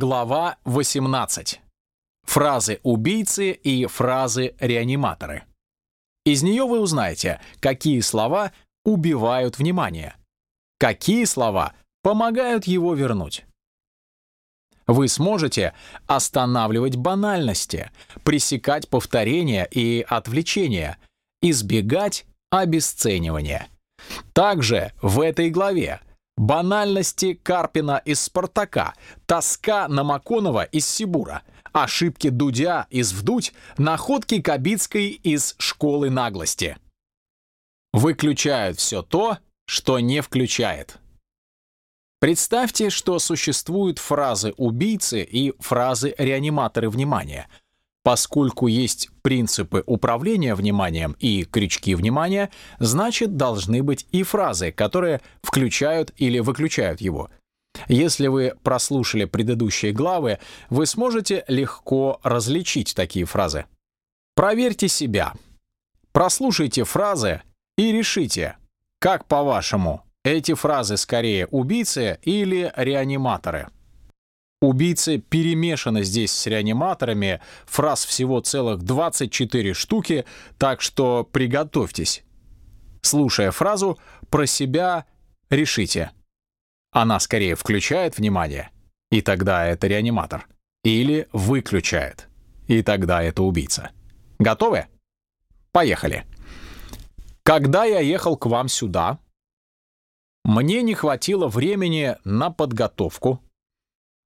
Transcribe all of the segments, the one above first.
Глава 18. Фразы убийцы и фразы реаниматоры. Из нее вы узнаете, какие слова убивают внимание, какие слова помогают его вернуть. Вы сможете останавливать банальности, пресекать повторения и отвлечения, избегать обесценивания. Также в этой главе банальности Карпина из «Спартака», тоска Намаконова из «Сибура», ошибки Дудя из «Вдуть», находки Кабицкой из «Школы наглости». Выключают все то, что не включает. Представьте, что существуют фразы убийцы и фразы реаниматоры внимания — Поскольку есть принципы управления вниманием и крючки внимания, значит, должны быть и фразы, которые включают или выключают его. Если вы прослушали предыдущие главы, вы сможете легко различить такие фразы. Проверьте себя. Прослушайте фразы и решите, как по-вашему, эти фразы скорее убийцы или реаниматоры. Убийцы перемешаны здесь с реаниматорами, фраз всего целых 24 штуки, так что приготовьтесь. Слушая фразу, про себя решите. Она скорее включает внимание, и тогда это реаниматор, или выключает, и тогда это убийца. Готовы? Поехали. Когда я ехал к вам сюда, мне не хватило времени на подготовку,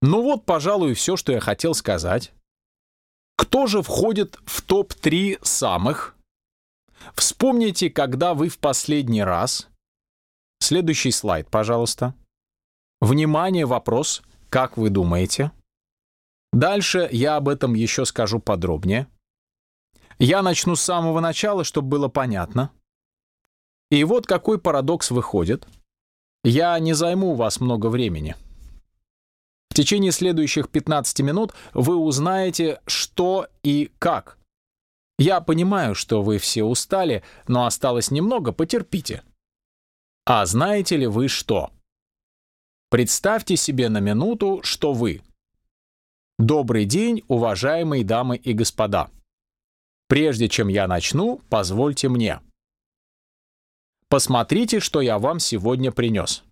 ну вот, пожалуй, все, что я хотел сказать. Кто же входит в топ-3 самых? Вспомните, когда вы в последний раз... Следующий слайд, пожалуйста. Внимание, вопрос. Как вы думаете? Дальше я об этом еще скажу подробнее. Я начну с самого начала, чтобы было понятно. И вот какой парадокс выходит. Я не займу у вас много времени. В течение следующих 15 минут вы узнаете, что и как. Я понимаю, что вы все устали, но осталось немного, потерпите. А знаете ли вы что? Представьте себе на минуту, что вы. Добрый день, уважаемые дамы и господа. Прежде чем я начну, позвольте мне. Посмотрите, что я вам сегодня принес.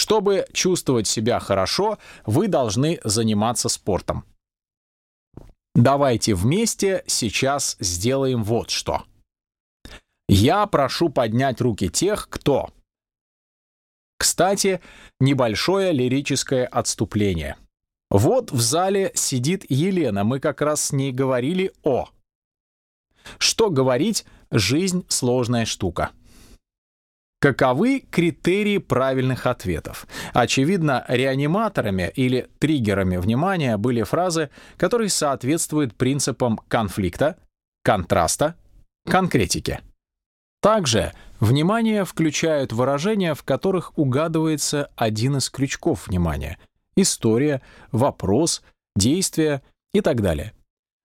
Чтобы чувствовать себя хорошо, вы должны заниматься спортом. Давайте вместе сейчас сделаем вот что. Я прошу поднять руки тех, кто... Кстати, небольшое лирическое отступление. Вот в зале сидит Елена, мы как раз с ней говорили о... Что говорить, жизнь сложная штука. Каковы критерии правильных ответов? Очевидно, реаниматорами или триггерами внимания были фразы, которые соответствуют принципам конфликта, контраста, конкретики. Также внимание включают выражения, в которых угадывается один из крючков внимания — история, вопрос, действие и так далее.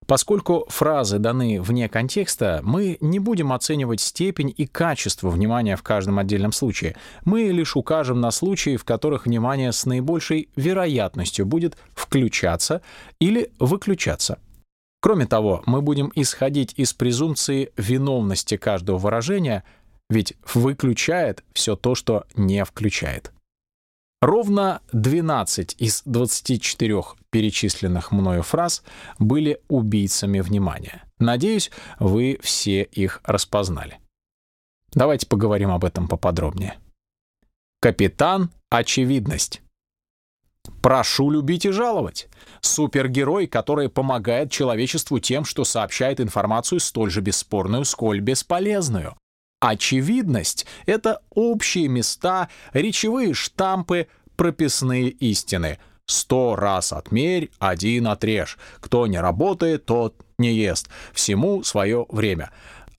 Поскольку фразы даны вне контекста, мы не будем оценивать степень и качество внимания в каждом отдельном случае. Мы лишь укажем на случаи, в которых внимание с наибольшей вероятностью будет включаться или выключаться. Кроме того, мы будем исходить из презумпции виновности каждого выражения, ведь выключает все то, что не включает. Ровно 12 из 24 перечисленных мною фраз были убийцами внимания. Надеюсь, вы все их распознали. Давайте поговорим об этом поподробнее. Капитан Очевидность. Прошу любить и жаловать. Супергерой, который помогает человечеству тем, что сообщает информацию столь же бесспорную, сколь бесполезную. Очевидность — это общие места, речевые штампы, прописные истины. Сто раз отмерь, один отрежь. Кто не работает, тот не ест. Всему свое время.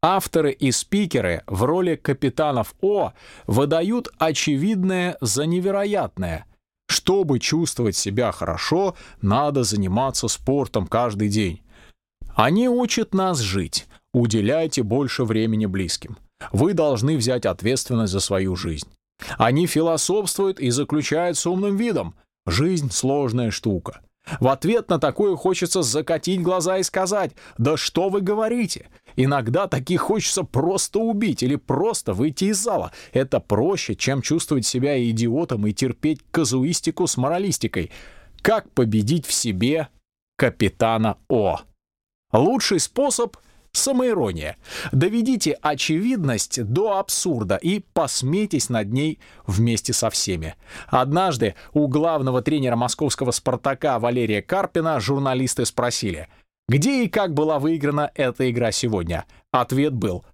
Авторы и спикеры в роли капитанов О выдают очевидное за невероятное. Чтобы чувствовать себя хорошо, надо заниматься спортом каждый день. Они учат нас жить. Уделяйте больше времени близким. Вы должны взять ответственность за свою жизнь. Они философствуют и заключают с умным видом. Жизнь — сложная штука. В ответ на такое хочется закатить глаза и сказать «Да что вы говорите?» Иногда таких хочется просто убить или просто выйти из зала. Это проще, чем чувствовать себя идиотом и терпеть казуистику с моралистикой. Как победить в себе капитана О? Лучший способ Самоирония. Доведите очевидность до абсурда и посмейтесь над ней вместе со всеми. Однажды у главного тренера московского «Спартака» Валерия Карпина журналисты спросили, где и как была выиграна эта игра сегодня. Ответ был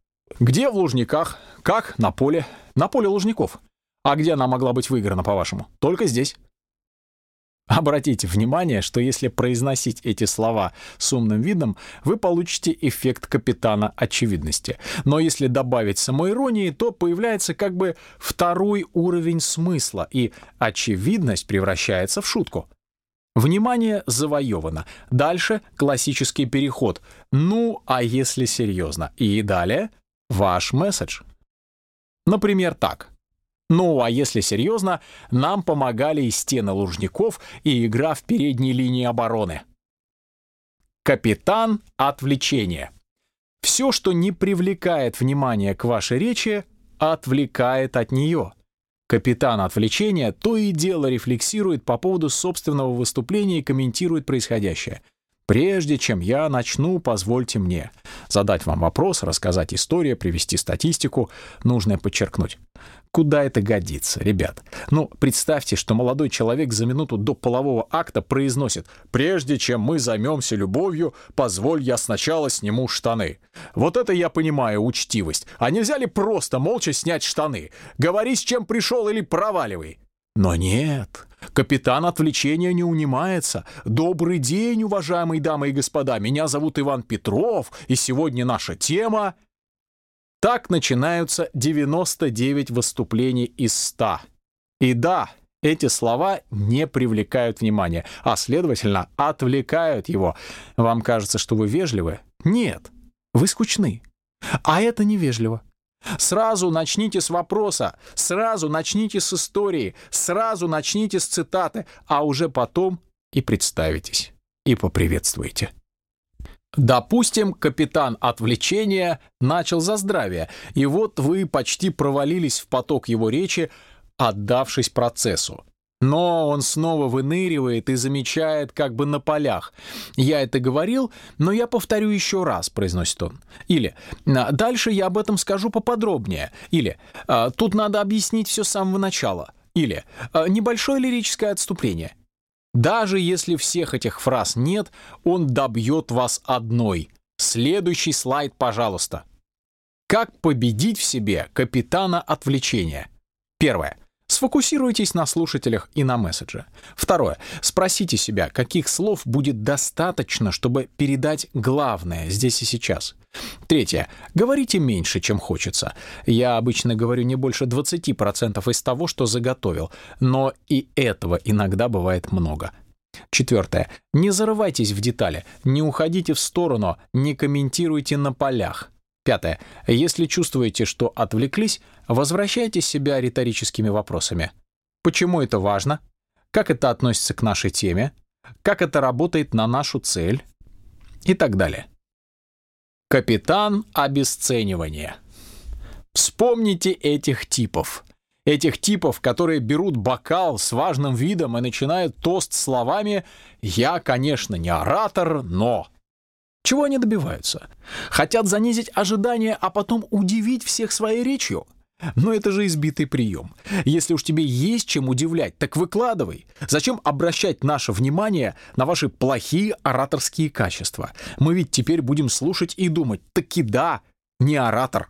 «Где в Лужниках? Как? На поле? На поле Лужников. А где она могла быть выиграна, по-вашему? Только здесь». Обратите внимание, что если произносить эти слова с умным видом, вы получите эффект капитана очевидности. Но если добавить самоиронии, то появляется как бы второй уровень смысла, и очевидность превращается в шутку. Внимание завоевано. Дальше классический переход. Ну, а если серьезно? И далее ваш месседж. Например, так. Ну, а если серьезно, нам помогали и стены Лужников, и игра в передней линии обороны. Капитан отвлечения. Все, что не привлекает внимание к вашей речи, отвлекает от нее. Капитан отвлечения то и дело рефлексирует по поводу собственного выступления и комментирует происходящее. Прежде чем я начну, позвольте мне задать вам вопрос, рассказать историю, привести статистику, нужно подчеркнуть. Куда это годится, ребят? Ну, представьте, что молодой человек за минуту до полового акта произносит «Прежде чем мы займемся любовью, позволь я сначала сниму штаны». Вот это я понимаю учтивость. А нельзя ли просто молча снять штаны? Говори, с чем пришел или проваливай. Но нет, капитан отвлечения не унимается. Добрый день, уважаемые дамы и господа, меня зовут Иван Петров, и сегодня наша тема так начинаются 99 выступлений из 100. И да, эти слова не привлекают внимания, а следовательно, отвлекают его. Вам кажется, что вы вежливы? Нет, вы скучны. А это невежливо. Сразу начните с вопроса, сразу начните с истории, сразу начните с цитаты, а уже потом и представитесь, и поприветствуйте. Допустим, капитан отвлечения начал за здравие, и вот вы почти провалились в поток его речи, отдавшись процессу. Но он снова выныривает и замечает как бы на полях. «Я это говорил, но я повторю еще раз», — произносит он. Или «Дальше я об этом скажу поподробнее». Или «А, «Тут надо объяснить все с самого начала». Или «А, «Небольшое лирическое отступление». Даже если всех этих фраз нет, он добьет вас одной. Следующий слайд, пожалуйста. Как победить в себе капитана отвлечения? Первое. Сфокусируйтесь на слушателях и на месседже. Второе. Спросите себя, каких слов будет достаточно, чтобы передать главное здесь и сейчас. Третье. Говорите меньше, чем хочется. Я обычно говорю не больше 20% из того, что заготовил, но и этого иногда бывает много. Четвертое. Не зарывайтесь в детали, не уходите в сторону, не комментируйте на полях. Пятое. Если чувствуете, что отвлеклись, возвращайте себя риторическими вопросами. Почему это важно? Как это относится к нашей теме? Как это работает на нашу цель? И так далее. Капитан обесценивания. Вспомните этих типов. Этих типов, которые берут бокал с важным видом и начинают тост словами «Я, конечно, не оратор, но...» Чего они добиваются? Хотят занизить ожидания, а потом удивить всех своей речью? Но это же избитый прием. Если уж тебе есть чем удивлять, так выкладывай. Зачем обращать наше внимание на ваши плохие ораторские качества? Мы ведь теперь будем слушать и думать, таки да, не оратор.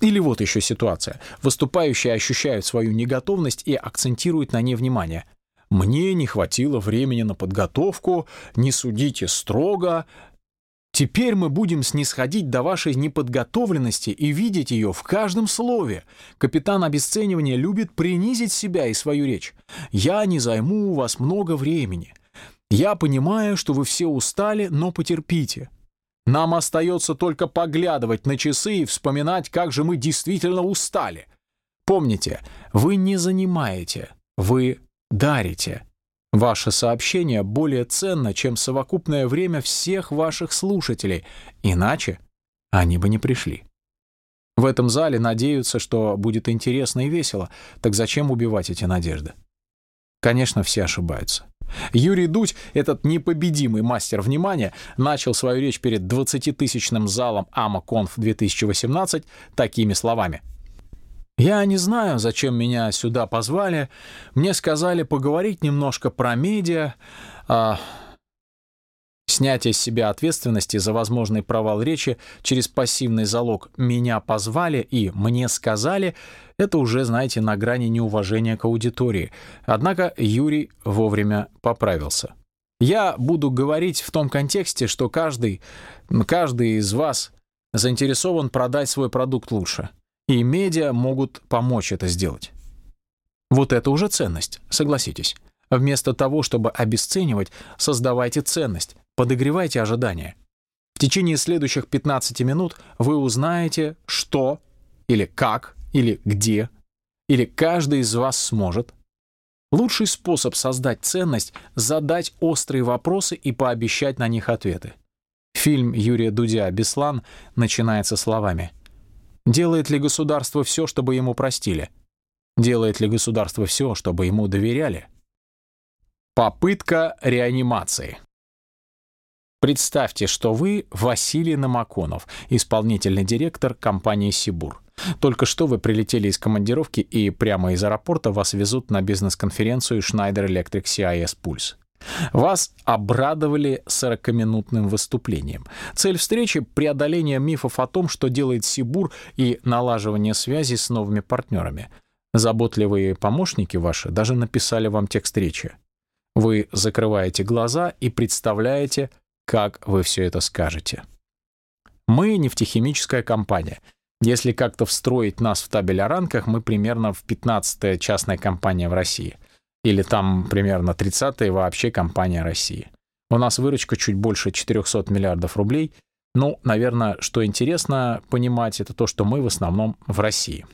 Или вот еще ситуация. Выступающие ощущают свою неготовность и акцентируют на ней внимание. «Мне не хватило времени на подготовку, не судите строго, Теперь мы будем снисходить до вашей неподготовленности и видеть ее в каждом слове. Капитан обесценивания любит принизить себя и свою речь. Я не займу у вас много времени. Я понимаю, что вы все устали, но потерпите. Нам остается только поглядывать на часы и вспоминать, как же мы действительно устали. Помните, вы не занимаете, вы дарите. Ваше сообщение более ценно, чем совокупное время всех ваших слушателей, иначе они бы не пришли. В этом зале надеются, что будет интересно и весело, так зачем убивать эти надежды? Конечно, все ошибаются. Юрий Дудь, этот непобедимый мастер внимания, начал свою речь перед 20-тысячным залом AmaConf 2018 такими словами. «Я не знаю, зачем меня сюда позвали. Мне сказали поговорить немножко про медиа, а Снятие с себя ответственности за возможный провал речи через пассивный залог «меня позвали» и «мне сказали» — это уже, знаете, на грани неуважения к аудитории. Однако Юрий вовремя поправился. Я буду говорить в том контексте, что каждый, каждый из вас заинтересован продать свой продукт лучше, и медиа могут помочь это сделать. Вот это уже ценность, согласитесь. Вместо того, чтобы обесценивать, создавайте ценность, подогревайте ожидания. В течение следующих 15 минут вы узнаете, что или как или где, или каждый из вас сможет. Лучший способ создать ценность — задать острые вопросы и пообещать на них ответы. Фильм Юрия Дудя «Беслан» начинается словами «Делает ли государство все, чтобы ему простили? Делает ли государство все, чтобы ему доверяли?» Попытка реанимации. Представьте, что вы Василий Намаконов, исполнительный директор компании «Сибур». Только что вы прилетели из командировки и прямо из аэропорта вас везут на бизнес-конференцию Schneider Electric CIS Pulse. Вас обрадовали 40-минутным выступлением. Цель встречи — преодоление мифов о том, что делает Сибур и налаживание связи с новыми партнерами. Заботливые помощники ваши даже написали вам текст речи. Вы закрываете глаза и представляете, как вы все это скажете. Мы нефтехимическая компания. Если как-то встроить нас в табель о ранках, мы примерно в 15-я частная компания в России. Или там примерно 30-я вообще компания России. У нас выручка чуть больше 400 миллиардов рублей. Ну, наверное, что интересно понимать, это то, что мы в основном в России.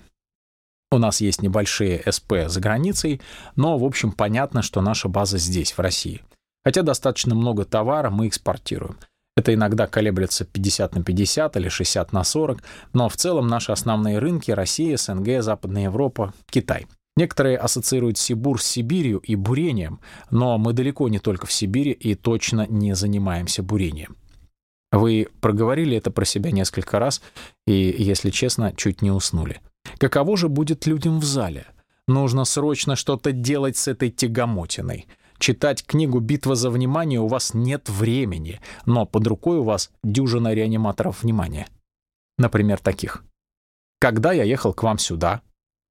У нас есть небольшие СП за границей, но, в общем, понятно, что наша база здесь, в России. Хотя достаточно много товара мы экспортируем. Это иногда колеблется 50 на 50 или 60 на 40, но в целом наши основные рынки — Россия, СНГ, Западная Европа, Китай. Некоторые ассоциируют Сибур с Сибирью и бурением, но мы далеко не только в Сибири и точно не занимаемся бурением. Вы проговорили это про себя несколько раз и, если честно, чуть не уснули. Каково же будет людям в зале? Нужно срочно что-то делать с этой тягомотиной. Читать книгу «Битва за внимание» у вас нет времени, но под рукой у вас дюжина реаниматоров внимания. Например, таких. Когда я ехал к вам сюда?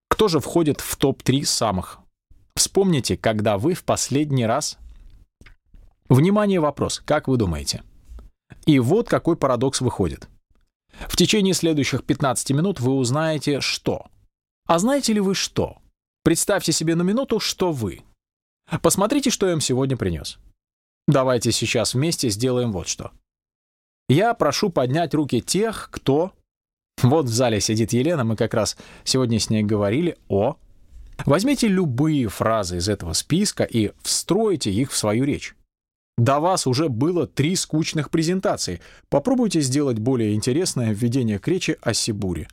Кто же входит в топ-3 самых? Вспомните, когда вы в последний раз... Внимание, вопрос. Как вы думаете? И вот какой парадокс выходит. В течение следующих 15 минут вы узнаете, что. А знаете ли вы что? Представьте себе на минуту, что вы. Посмотрите, что я им сегодня принес. Давайте сейчас вместе сделаем вот что. Я прошу поднять руки тех, кто... Вот в зале сидит Елена, мы как раз сегодня с ней говорили о... Возьмите любые фразы из этого списка и встройте их в свою речь. До вас уже было три скучных презентации. Попробуйте сделать более интересное введение к речи о Сибуре.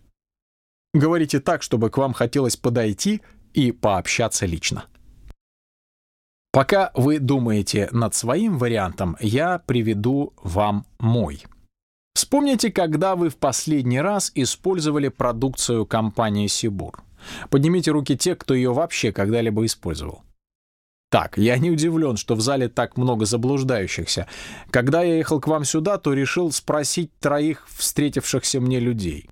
Говорите так, чтобы к вам хотелось подойти и пообщаться лично. Пока вы думаете над своим вариантом, я приведу вам мой. Вспомните, когда вы в последний раз использовали продукцию компании Сибур. Поднимите руки те, кто ее вообще когда-либо использовал. Так, я не удивлен, что в зале так много заблуждающихся. Когда я ехал к вам сюда, то решил спросить троих встретившихся мне людей.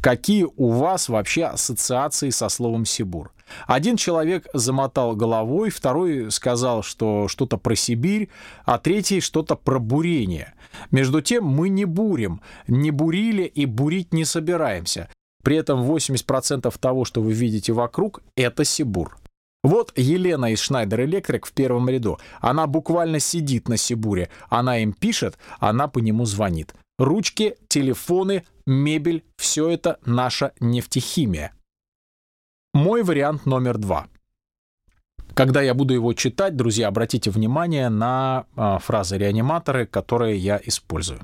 Какие у вас вообще ассоциации со словом «Сибур»? Один человек замотал головой, второй сказал, что что-то про Сибирь, а третий что-то про бурение. Между тем мы не бурим, не бурили и бурить не собираемся. При этом 80% того, что вы видите вокруг, это Сибур. Вот Елена из Schneider Electric в первом ряду. Она буквально сидит на Сибуре. Она им пишет, она по нему звонит. Ручки, телефоны, мебель — все это наша нефтехимия. Мой вариант номер два. Когда я буду его читать, друзья, обратите внимание на э, фразы-реаниматоры, которые я использую.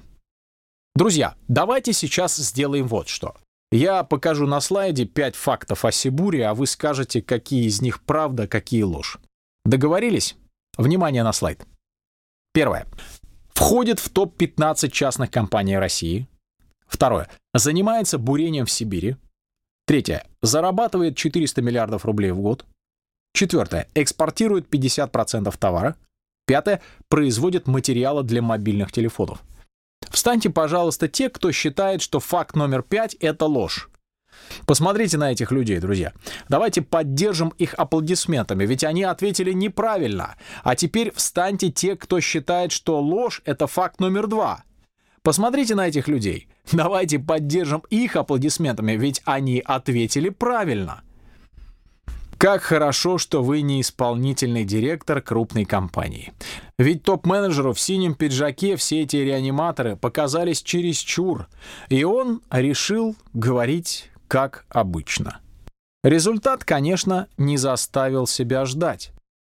Друзья, давайте сейчас сделаем вот что. Я покажу на слайде 5 фактов о Сибуре, а вы скажете, какие из них правда, какие ложь. Договорились? Внимание на слайд. Первое. Входит в топ-15 частных компаний России. Второе. Занимается бурением в Сибири. Третье. Зарабатывает 400 миллиардов рублей в год. Четвертое. Экспортирует 50% товара. Пятое. Производит материалы для мобильных телефонов. Встаньте, пожалуйста, те, кто считает, что факт номер пять — это ложь. Посмотрите на этих людей, друзья. Давайте поддержим их аплодисментами, ведь они ответили неправильно. А теперь встаньте те, кто считает, что ложь — это факт номер два. Посмотрите на этих людей. Давайте поддержим их аплодисментами, ведь они ответили правильно. Как хорошо, что вы не исполнительный директор крупной компании. Ведь топ-менеджеру в синем пиджаке все эти реаниматоры показались чересчур, и он решил говорить как обычно. Результат, конечно, не заставил себя ждать.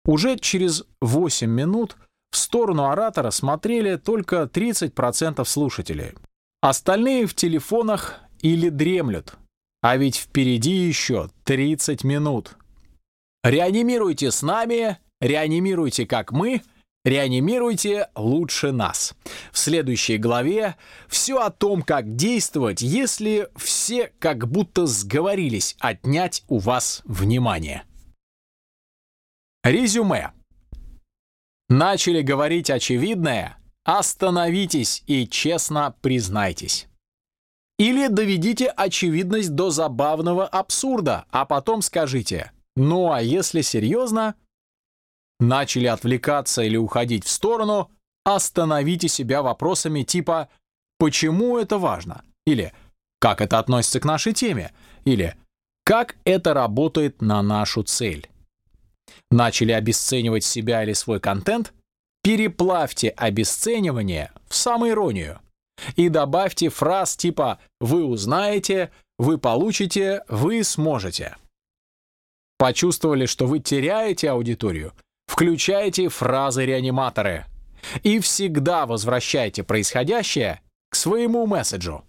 Уже через 8 минут в сторону оратора смотрели только 30% слушателей. Остальные в телефонах или дремлют. А ведь впереди еще 30 минут. Реанимируйте с нами, реанимируйте как мы, реанимируйте лучше нас. В следующей главе все о том, как действовать, если все как будто сговорились отнять у вас внимание. Резюме. Начали говорить очевидное? Остановитесь и честно признайтесь. Или доведите очевидность до забавного абсурда, а потом скажите ну а если серьезно, начали отвлекаться или уходить в сторону, остановите себя вопросами типа «почему это важно?» или «как это относится к нашей теме?» или «как это работает на нашу цель?» Начали обесценивать себя или свой контент? Переплавьте обесценивание в самоиронию и добавьте фраз типа «вы узнаете», «вы получите», «вы сможете». Почувствовали, что вы теряете аудиторию? Включайте фразы-реаниматоры. И всегда возвращайте происходящее к своему месседжу.